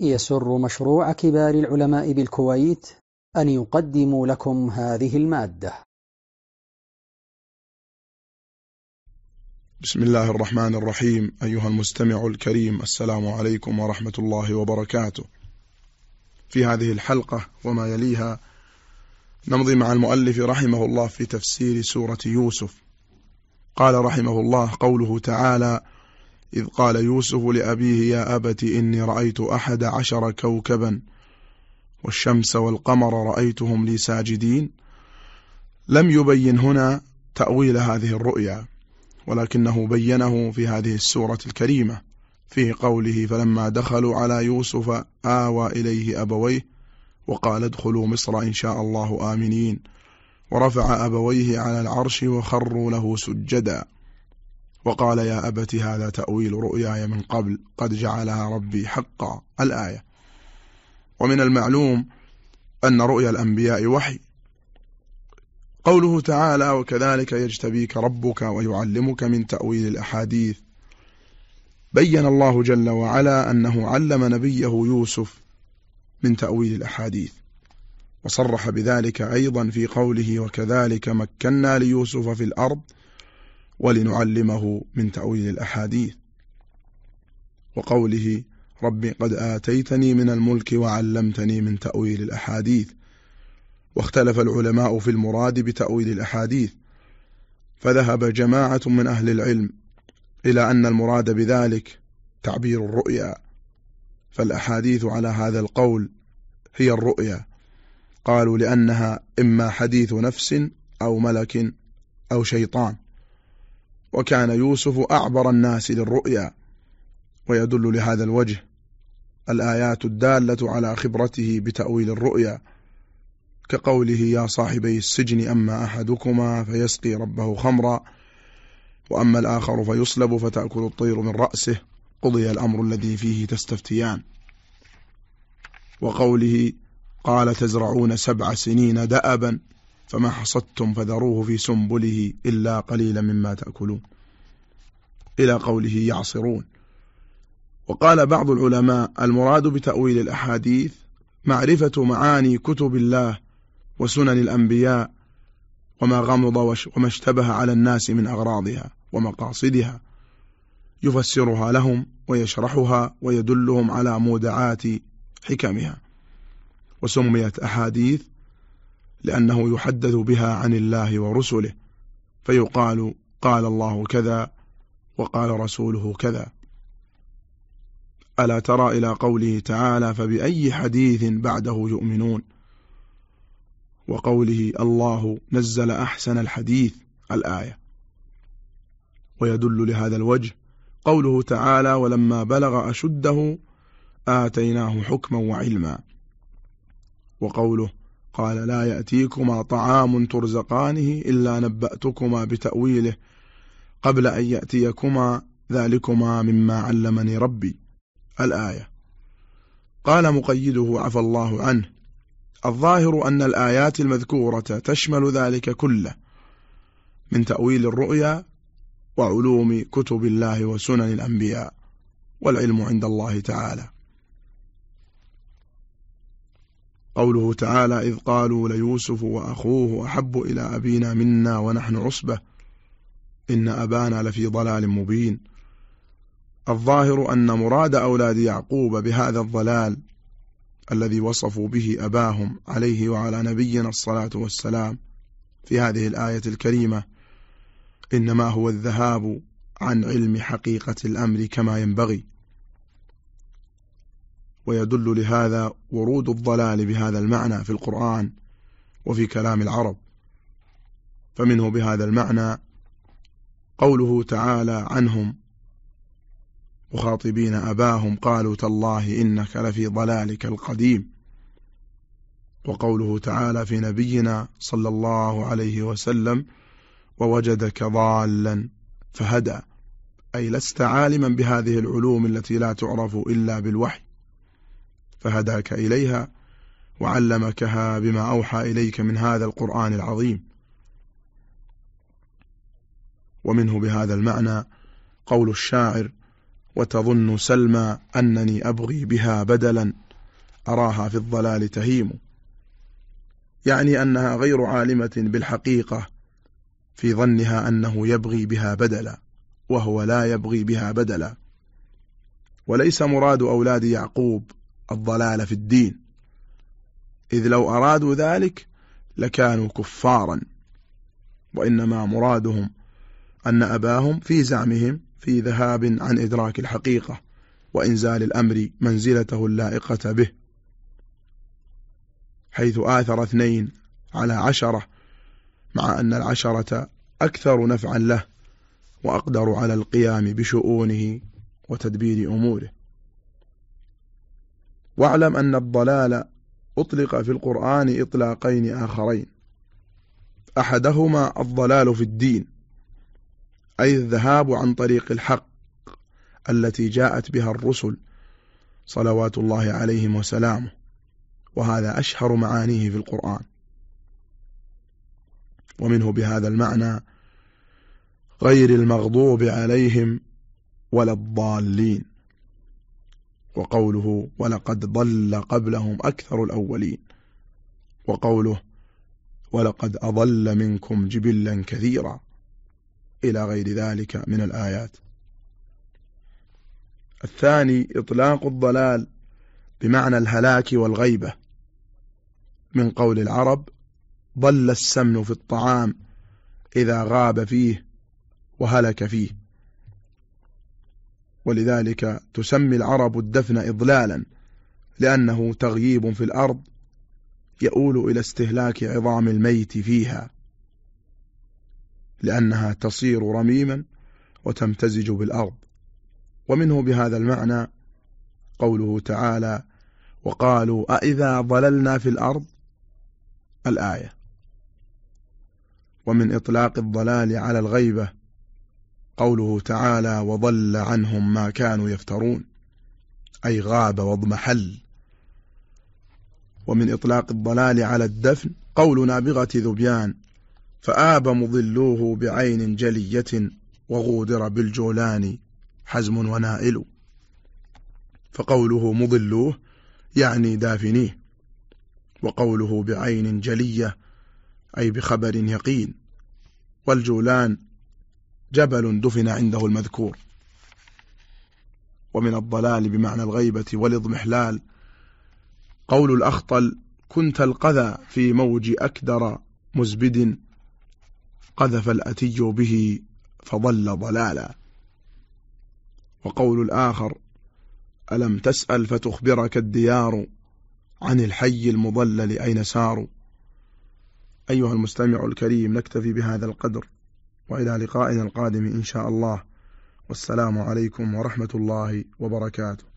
يسر مشروع كبار العلماء بالكويت أن يقدم لكم هذه المادة. بسم الله الرحمن الرحيم. أيها المستمع الكريم السلام عليكم ورحمة الله وبركاته. في هذه الحلقة وما يليها نمضي مع المؤلف رحمه الله في تفسير سورة يوسف. قال رحمه الله قوله تعالى إذ قال يوسف لأبيه يا أبت إني رأيت أحد عشر كوكبا والشمس والقمر رأيتهم لي ساجدين. لم يبين هنا تأويل هذه الرؤيا ولكنه بينه في هذه السورة الكريمة في قوله فلما دخلوا على يوسف آوى إليه أبويه وقال ادخلوا مصر إن شاء الله آمنين ورفع أبويه على العرش وخروا له سجدا. وقال يا أبت هذا تأويل رؤياي من قبل قد جعلها ربي حقا. الآية. ومن المعلوم أن رؤيا الأنبياء وحي. قوله تعالى وكذلك يجتبيك ربك ويعلمك من تأويل الأحاديث بين الله جل وعلا أنه علم نبيه يوسف من تأويل الأحاديث. وصرح بذلك أيضا في قوله وكذلك مكنا ليوسف في الأرض ولنعلمه من تأويل الأحاديث. وقوله رب قد آتيتني من الملك وعلمتني من تأويل الأحاديث. واختلف العلماء في المراد بتأويل الأحاديث. فذهب جماعة من أهل العلم إلى أن المراد بذلك تعبير الرؤيا. فالأحاديث على هذا القول هي الرؤيا. قالوا لأنها إما حديث نفس أو ملك أو شيطان. وكان يوسف أعبر الناس للرؤيا ويدل لهذا الوجه الآيات الدالة على خبرته بتأويل الرؤيا كقوله يا صاحبي السجن أما أحدكما فيسقي ربه خمرا وأما الآخر فيصلب فتأكل الطير من رأسه قضي الأمر الذي فيه تستفتيان وقوله قال تزرعون سبع سنين دأبا فما حصدتم فذروه في سنبله إلا قليلا مما تأكلون إلى قوله يعصرون. وقال بعض العلماء المراد بتأويل الأحاديث معرفة معاني كتب الله وسنن الأنبياء وما غمض وما اشتبه على الناس من أغراضها ومقاصدها. يفسرها لهم ويشرحها ويدلهم على مودعات حكمها. وسميت أحاديث لأنه يحدث بها عن الله ورسله. فيقال قال الله كذا وقال رسوله كذا. ألا ترى إلى قوله تعالى فبأي حديث بعده يؤمنون؟ وقوله الله نزل أحسن الحديث الآية. ويدل لهذا الوجه قوله تعالى ولما بلغ أشده آتيناه حكما وعلما. وقوله قال لا يأتيكما طعام ترزقانه إلا نبأتكما بتأويله قبل أن يأتيكما ذلكما مما علمني ربي. الآية. قال مقيده عفى الله عنه الظاهر أن الآيات المذكورة تشمل ذلك كله من تأويل الرؤيا وعلوم كتب الله وسنن الأنبياء والعلم عند الله تعالى. قوله تعالى إذ قالوا ليوسف وأخوه أحب إلى أبينا منا ونحن عصبة. إن أبانا لفي ضلال مبين. الظاهر أن مراد أولاد يعقوب بهذا الضلال الذي وصفوا به أباهم عليه وعلى نبينا الصلاة والسلام في هذه الآية الكريمة. إنما هو الذهاب عن علم حقيقة الأمر كما ينبغي. ويدل لهذا ورود الضلال بهذا المعنى في القرآن وفي كلام العرب. فمنه بهذا المعنى قوله تعالى عنهم مخاطبين أباهم قالوا تالله إنك لفي ضلالك القديم. وقوله تعالى في نبينا صلى الله عليه وسلم ووجدك ضالا فهدى. أي لست عالما بهذه العلوم التي لا تعرف إلا بالوحي. فهداك إليها وعلمكها بما أوحى إليك من هذا القرآن العظيم. ومنه بهذا المعنى قول الشاعر وتظن سلمى أنني أبغي بها بدلا أراها في الضلال تهيم. يعني أنها غير عالمة بالحقيقة في ظنها أنه يبغي بها بدلا وهو لا يبغي بها بدلا. وليس مراد أولاد يعقوب الضلال في الدين. إذ لو أرادوا ذلك لكانوا كفارا وإنما مرادهم أن أباهم في زعمهم في ذهاب عن إدراك الحقيقة وإنزال الأمر منزلته اللائقة به. حيث آثر اثنين على عشرة مع أن العشرة أكثر نفعا له وأقدر على القيام بشؤونه وتدبير أموره. واعلم أن الضلال أطلق في القرآن إطلاقين آخرين. أحدهما الضلال في الدين أي الذهاب عن طريق الحق التي جاءت بها الرسل صلوات الله عليهم وسلامه. وهذا أشهر معانيه في القرآن. ومنه بهذا المعنى غير المغضوب عليهم ولا الضالين. وقوله ولقد ضل قبلهم أكثر الأولين. وقوله ولقد أضل منكم جبلا كثيرا. إلى غير ذلك من الآيات. الثاني إطلاق الضلال بمعنى الهلاك والغيبة. من قول العرب ضل السمن في الطعام إذا غاب فيه وهلك فيه. ولذلك تسمي العرب الدفن إضلالا لأنه تغييب في الأرض يؤول إلى استهلاك عظام الميت فيها. لأنها تصير رميما وتمتزج بالأرض. ومنه بهذا المعنى قوله تعالى وقالوا أئذا ضللنا في الأرض؟ الآية. ومن إطلاق الضلال على الغيبة قوله تعالى وضل عنهم ما كانوا يفترون أي غاب واضمحل ومن إطلاق الضلال على الدفن قول نابغة ذبيان فآب مضلوه بعين جلية وغودر بالجولان حزم ونائل. فقوله مضلوه يعني دافنيه وقوله بعين جلية أي بخبر يقين. والجولان جبل دفن عنده المذكور. ومن الضلال بمعنى الغيبة والاضمحلال. قول الأخطل كنت القذى في موج أكدر مزبد قذف الأتي به فضل ضلالا. وقول الآخر ألم تسأل فتخبرك الديار عن الحي المضلل أين ساروا؟ أيها المستمع الكريم نكتفي بهذا القدر وإلى لقائنا القادم إن شاء الله. والسلام عليكم ورحمة الله وبركاته.